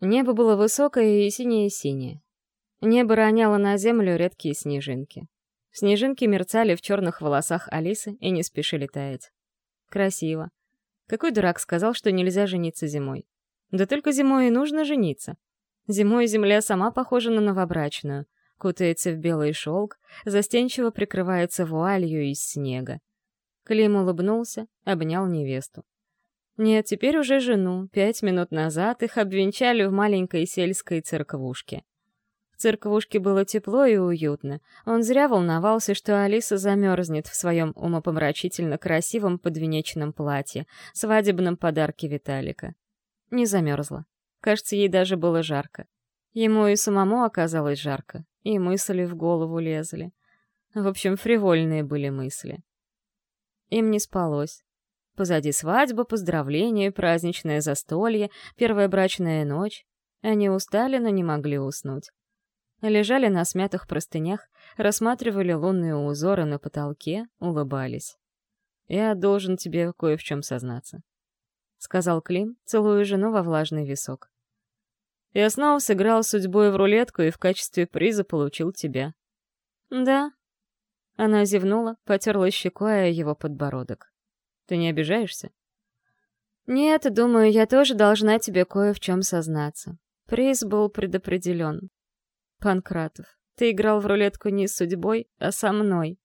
Небо было высокое и синее-синее. Небо роняло на землю редкие снежинки. Снежинки мерцали в черных волосах Алисы и не спешили таять. Красиво. Какой дурак сказал, что нельзя жениться зимой? Да только зимой и нужно жениться. Зимой земля сама похожа на новобрачную, кутается в белый шелк, застенчиво прикрывается вуалью из снега. Клим улыбнулся, обнял невесту. Нет, теперь уже жену. Пять минут назад их обвенчали в маленькой сельской церквушке. В церквушке было тепло и уютно. Он зря волновался, что Алиса замерзнет в своем умопомрачительно красивом подвенечном платье, свадебном подарке Виталика. Не замерзла. Кажется, ей даже было жарко. Ему и самому оказалось жарко, и мысли в голову лезли. В общем, фривольные были мысли. Им не спалось. Позади свадьба, поздравления, праздничное застолье, первая брачная ночь. Они устали, но не могли уснуть. Лежали на смятых простынях, рассматривали лунные узоры на потолке, улыбались. «Я должен тебе кое в чем сознаться», — сказал Клим, целуя жену во влажный висок. «Я снова сыграл судьбой в рулетку и в качестве приза получил тебя». «Да». Она зевнула, потерла щекой его подбородок. Ты не обижаешься? Нет, думаю, я тоже должна тебе кое в чем сознаться. Приз был предопределен. Панкратов, ты играл в рулетку не с судьбой, а со мной.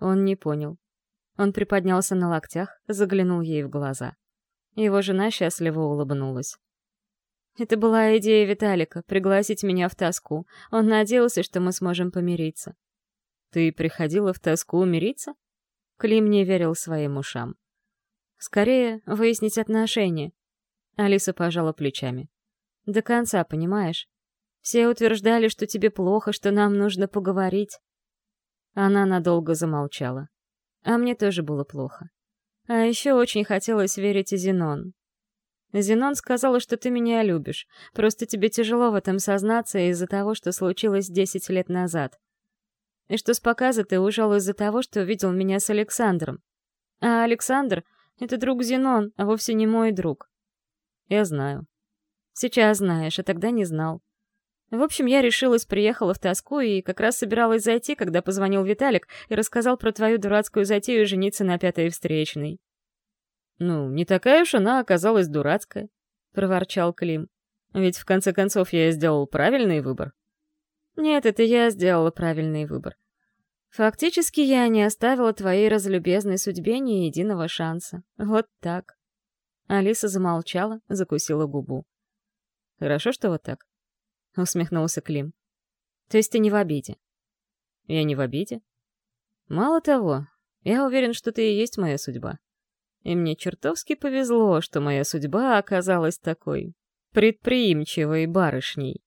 Он не понял. Он приподнялся на локтях, заглянул ей в глаза. Его жена счастливо улыбнулась. Это была идея Виталика — пригласить меня в тоску. Он надеялся, что мы сможем помириться. Ты приходила в тоску мириться? Клим не верил своим ушам. «Скорее выяснить отношения». Алиса пожала плечами. «До конца, понимаешь? Все утверждали, что тебе плохо, что нам нужно поговорить». Она надолго замолчала. А мне тоже было плохо. А еще очень хотелось верить и Зенон. Зенон сказала, что ты меня любишь, просто тебе тяжело в этом сознаться из-за того, что случилось десять лет назад и что с показа ты ушел из-за того, что видел меня с Александром. А Александр — это друг Зенон, а вовсе не мой друг. Я знаю. Сейчас знаешь, а тогда не знал. В общем, я решилась, приехала в тоску и как раз собиралась зайти, когда позвонил Виталик и рассказал про твою дурацкую затею жениться на пятой встречной. «Ну, не такая уж она оказалась дурацкая», — проворчал Клим. «Ведь в конце концов я сделал правильный выбор». Нет, это я сделала правильный выбор. Фактически я не оставила твоей разлюбезной судьбе ни единого шанса. Вот так. Алиса замолчала, закусила губу. «Хорошо, что вот так?» — усмехнулся Клим. «То есть ты не в обиде?» «Я не в обиде?» «Мало того, я уверен, что ты и есть моя судьба. И мне чертовски повезло, что моя судьба оказалась такой предприимчивой барышней».